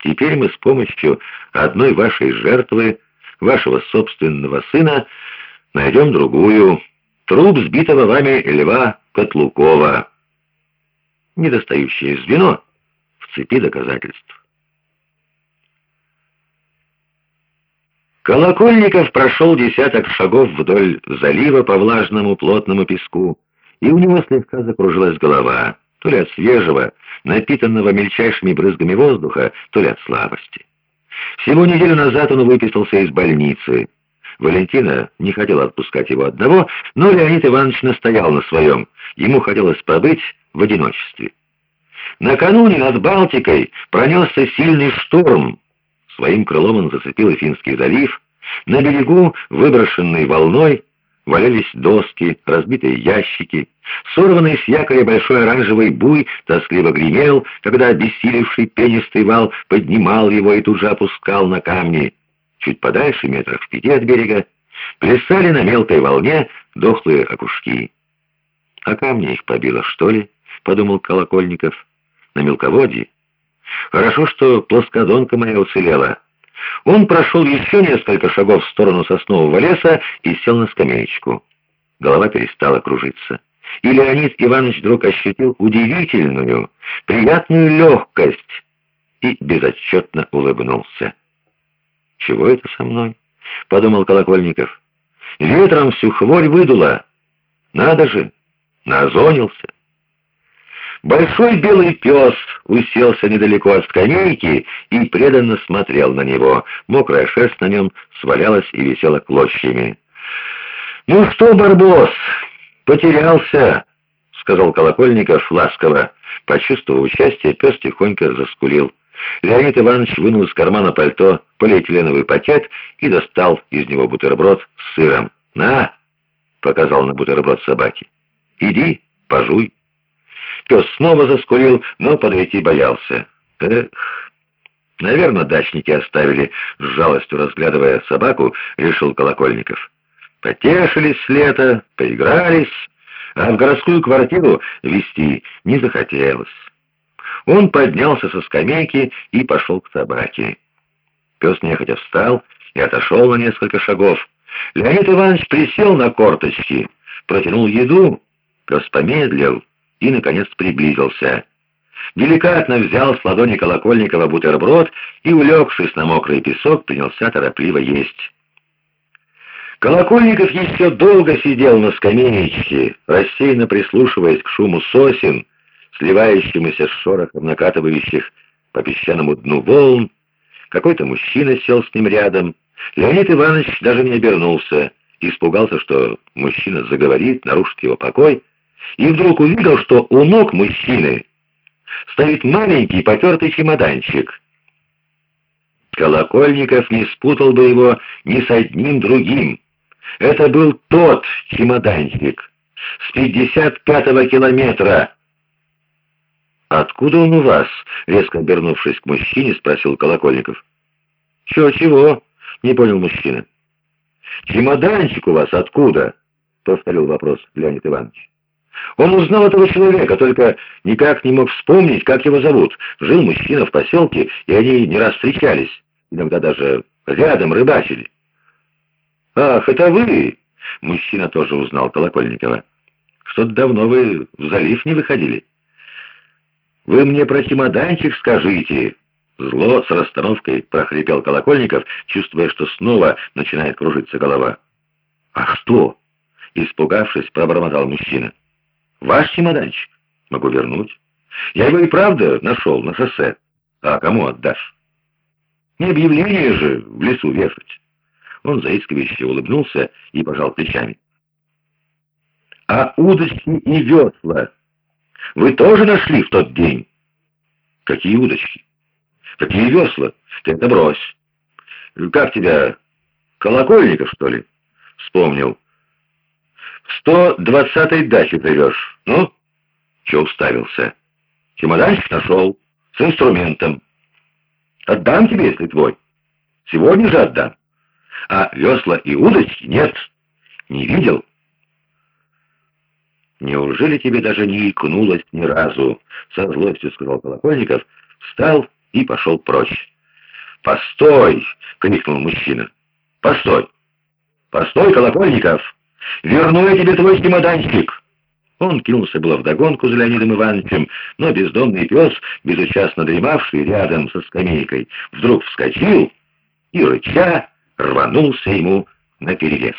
Теперь мы с помощью одной вашей жертвы, вашего собственного сына, найдем другую. Труп сбитого вами льва Котлукова. Недостающее звено в цепи доказательств. Колокольников прошел десяток шагов вдоль залива по влажному плотному песку, и у него слегка закружилась голова, то ли от свежего, напитанного мельчайшими брызгами воздуха, то ли от слабости. Всего неделю назад он выписался из больницы. Валентина не хотела отпускать его одного, но Леонид Иванович настоял на своем. Ему хотелось побыть в одиночестве. Накануне над Балтикой пронесся сильный шторм. Своим крылом он зацепил Финский залив. На берегу, выброшенный волной, Валялись доски, разбитые ящики. Сорванный с якоря большой оранжевый буй тоскливо гремел, когда обессилевший пенистый вал поднимал его и тут же опускал на камни. Чуть подальше, метрах в пяти от берега, плясали на мелкой волне дохлые окушки. «А камни их побило, что ли?» — подумал Колокольников. «На мелководье? Хорошо, что плоскодонка моя уцелела». Он прошел еще несколько шагов в сторону соснового леса и сел на скамеечку. Голова перестала кружиться. И Леонид Иванович вдруг ощутил удивительную, приятную легкость и безотчетно улыбнулся. «Чего это со мной?» — подумал Колокольников. «Ветром всю хворь выдуло. Надо же, назонился». Большой белый пес уселся недалеко от скамейки и преданно смотрел на него. Мокрая шерсть на нем свалялась и висела клочьями. «Ну что, Барбос, потерялся?» — сказал Колокольников ласково. Почувствовав участие, пес тихонько заскулил. Леонид Иванович вынул из кармана пальто полиэтиленовый пакет и достал из него бутерброд с сыром. «На!» — показал на бутерброд собаки. «Иди, пожуй». Пес снова заскурил, но подойти боялся. Эх, наверное, дачники оставили, с жалостью разглядывая собаку, решил Колокольников. Потешились с лета, поигрались, а в городскую квартиру вести не захотелось. Он поднялся со скамейки и пошел к собаке. Пес нехотя встал и отошел на несколько шагов. Леонид Иванович присел на корточки, протянул еду. Пес помедлил, и, наконец, приблизился. Деликатно взял с ладони Колокольникова бутерброд и, улегшись на мокрый песок, принялся торопливо есть. Колокольников еще долго сидел на скамеечке, рассеянно прислушиваясь к шуму сосен, сливающемуся с шорохом накатывающих по песчаному дну волн. Какой-то мужчина сел с ним рядом. Леонид Иванович даже не обернулся, испугался, что мужчина заговорит, нарушит его покой, и вдруг увидел, что у ног мужчины стоит маленький потертый чемоданчик. Колокольников не спутал бы его ни с одним другим. Это был тот чемоданчик с 55-го километра. «Откуда он у вас?» — резко обернувшись к мужчине, спросил Колокольников. «Чего-чего?» — не понял мужчина. «Чемоданчик у вас откуда?» — повторил вопрос Леонид Иванович. Он узнал этого человека, только никак не мог вспомнить, как его зовут. Жил мужчина в поселке, и они не раз встречались. Иногда даже рядом рыбачили. «Ах, это вы!» Мужчина тоже узнал Колокольникова. «Что-то давно вы в залив не выходили». «Вы мне про чемоданчик скажите!» Зло с расстановкой прохрипел Колокольников, чувствуя, что снова начинает кружиться голова. «А что?» Испугавшись, пробормотал мужчина. Ваш чемоданчик. Могу вернуть. Я его и правда нашел на шоссе. А кому отдашь? Не объявление же в лесу вешать. Он заискивающе улыбнулся и пожал плечами. А удочки и весла вы тоже нашли в тот день? Какие удочки? Какие весла? Ты это брось. Как тебя, Колокольников, что ли? Вспомнил. Сто двадцатой дачи привез. Ну, че уставился? Чемоданчик нашел, с инструментом. Отдам тебе, если твой. Сегодня же отдам. А весла и удочки нет. Не видел? Неужели тебе даже не икнулось ни разу? Со злостью сказал Колокольников, встал и пошел прочь. «Постой!» — крикнул мужчина. «Постой! Постой, Колокольников! Верну я тебе твой чемоданчик!» Он кинулся было вдогонку за Леонидом Ивановичем, но бездомный пес, безучастно дремавший рядом со скамейкой, вдруг вскочил и, рыча, рванулся ему наперерез.